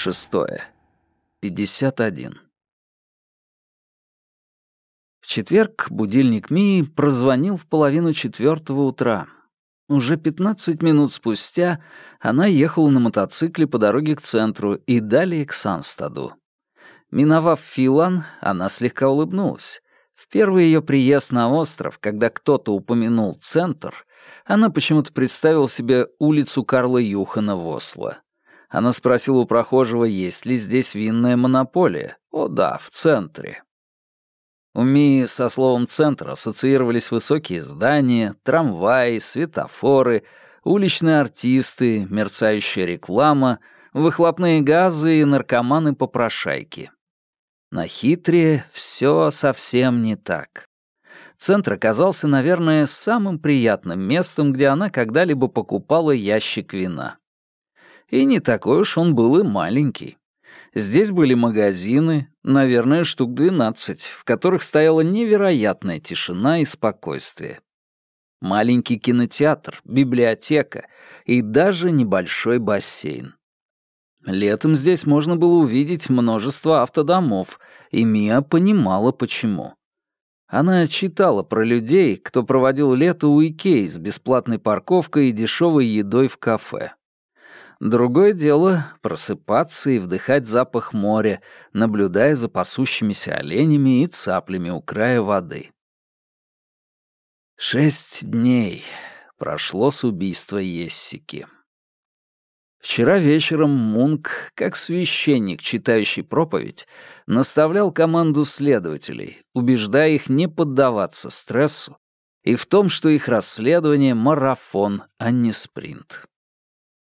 Шестое. Пятьдесят один. В четверг будильник Мии прозвонил в половину четвертого утра. Уже пятнадцать минут спустя она ехала на мотоцикле по дороге к центру и далее к Санстаду. Миновав Филан, она слегка улыбнулась. В первый ее приезд на остров, когда кто-то упомянул центр, она почему-то представила себе улицу Карла Юхана в Осло. Она спросила у прохожего, есть ли здесь винная монополия. О да, в центре. У Мии со словом «центр» ассоциировались высокие здания, трамваи, светофоры, уличные артисты, мерцающая реклама, выхлопные газы и наркоманы-попрошайки. На Хитре все совсем не так. Центр оказался, наверное, самым приятным местом, где она когда-либо покупала ящик вина. И не такой уж он был и маленький. Здесь были магазины, наверное, штук двенадцать, в которых стояла невероятная тишина и спокойствие. Маленький кинотеатр, библиотека и даже небольшой бассейн. Летом здесь можно было увидеть множество автодомов, и Мия понимала, почему. Она читала про людей, кто проводил лето у Икеи с бесплатной парковкой и дешевой едой в кафе. Другое дело — просыпаться и вдыхать запах моря, наблюдая за пасущимися оленями и цаплями у края воды. Шесть дней прошло с убийства Ессики. Вчера вечером Мунк, как священник, читающий проповедь, наставлял команду следователей, убеждая их не поддаваться стрессу и в том, что их расследование — марафон, а не спринт.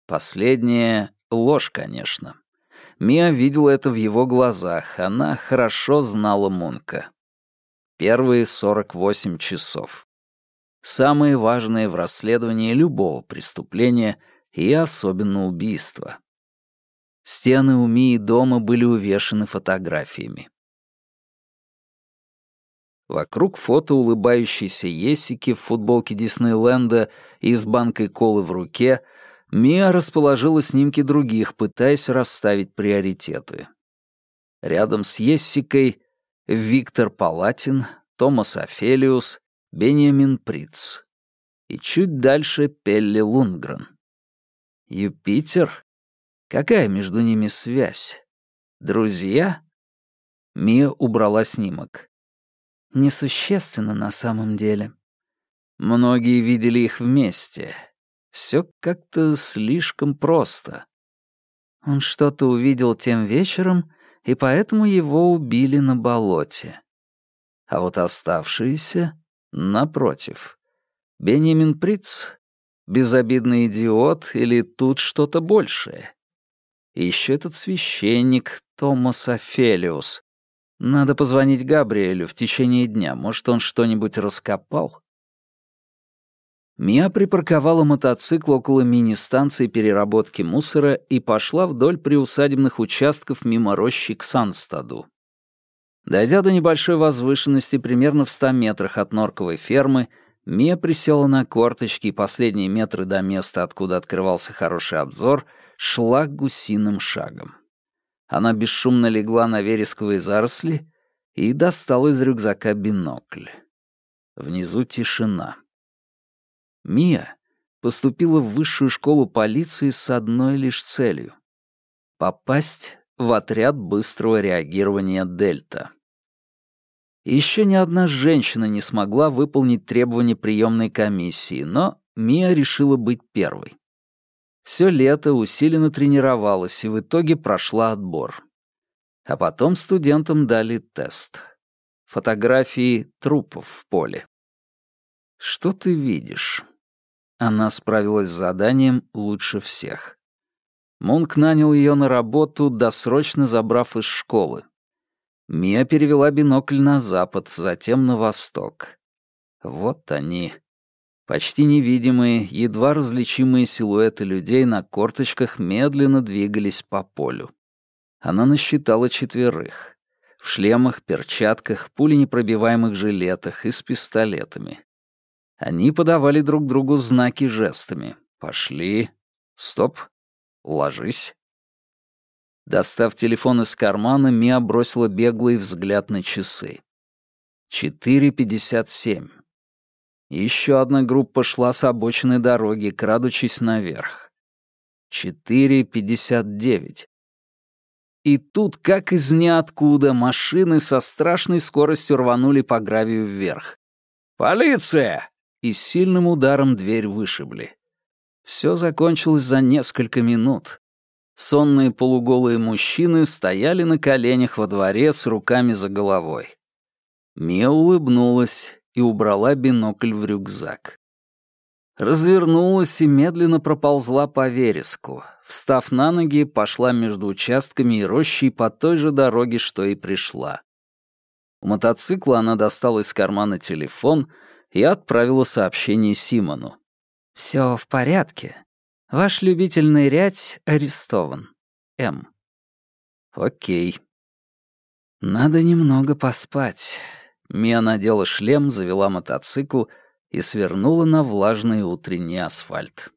Последнее — ложь, конечно. Мия видела это в его глазах, она хорошо знала Мунка. Первые 48 часов. Самые важные в расследовании любого преступления и особенно убийства. Стены у Мии дома были увешаны фотографиями. Вокруг фото улыбающейся Есики в футболке Диснейленда и с банкой колы в руке — Мия расположила снимки других, пытаясь расставить приоритеты. Рядом с Ессикой Виктор Палатин, Томас Офелиус, Бенjamin Приц. И чуть дальше Пелли Лунгрен. Юпитер? Какая между ними связь? Друзья? Мия убрала снимок. Несущественно на самом деле. Многие видели их вместе, все как-то слишком просто. Он что-то увидел тем вечером, и поэтому его убили на болоте. А вот оставшиеся, напротив. Бенjamin Приц — безобидный идиот или тут что-то большее? И еще этот священник Томас Офелиус. Надо позвонить Габриэлю в течение дня, может, он что-нибудь раскопал? Мия припарковала мотоцикл около мини-станции переработки мусора и пошла вдоль приусадебных участков мимо рощи к Санстаду. Дойдя до небольшой возвышенности примерно в ста метрах от норковой фермы, Мия присела на корточки и последние метры до места, откуда открывался хороший обзор, шла гусиным шагом. Она бесшумно легла на вересковые заросли и достала из рюкзака бинокль. Внизу тишина. Мия поступила в высшую школу полиции с одной лишь целью — попасть в отряд быстрого реагирования «Дельта». Еще ни одна женщина не смогла выполнить требования приемной комиссии, но Мия решила быть первой. Все лето усиленно тренировалась и в итоге прошла отбор. А потом студентам дали тест. Фотографии трупов в поле. Что ты видишь? Она справилась с заданием лучше всех. Мунк нанял ее на работу, досрочно забрав из школы. Мия перевела бинокль на запад, затем на восток. Вот они. Почти невидимые, едва различимые силуэты людей на корточках медленно двигались по полю. Она насчитала четверых. В шлемах, перчатках, пуленепробиваемых жилетах и с пистолетами. Они подавали друг другу знаки жестами. «Пошли», «Стоп», «Ложись». Достав телефон из кармана, Мия бросила беглый взгляд на часы. 4.57. Еще одна группа шла с обочины дороги, крадучись наверх. 4.59. И тут, как из ниоткуда, машины со страшной скоростью рванули по гравию вверх. «Полиция!» И сильным ударом дверь вышибли. Все закончилось за несколько минут. Сонные полуголые мужчины стояли на коленях во дворе с руками за головой. Мия улыбнулась и убрала бинокль в рюкзак. Развернулась и медленно проползла по вереску. Встав на ноги, пошла между участками и рощей по той же дороге, что и пришла. У мотоцикла она достала из кармана телефон и отправила сообщение Симону. «Все в порядке. Ваш любительный рядь арестован. М. Окей. Надо немного поспать. Мия надела шлем, завела мотоцикл и свернула на влажный утренний асфальт.